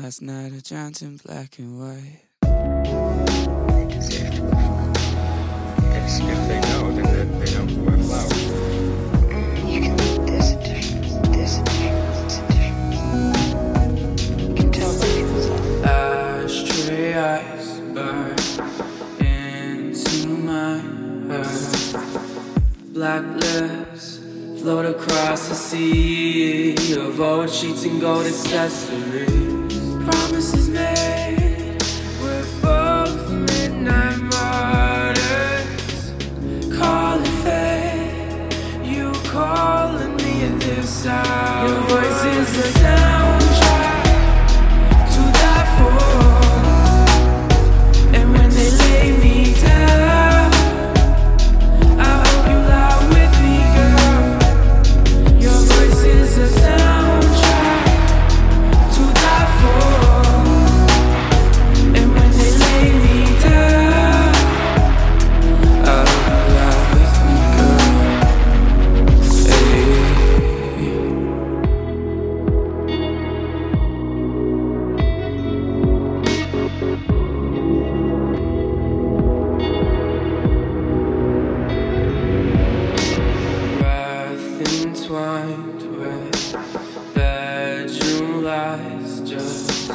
Last night I dreamt in black and white. They deserve to go far. Yes, if they know, then they, they don't wear flowers. Mm, You can. There's a difference. There's a difference. There's a difference. You can tell by people's. Ashtray eyes burn into my heart. Black lips float across the sea of old sheets and gold accessories. Promises made, we're both midnight martyrs. Fate, you calling me at this hour. Your voice is a soundtrack breath entwined with bedroom lies. Just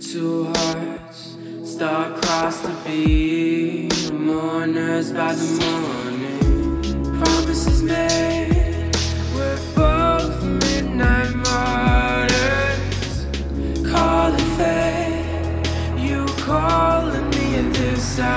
two hearts star-crossed to be mourners by the morning. Promises made, we're both midnight martyrs. Call it fate, you calling me at this hour.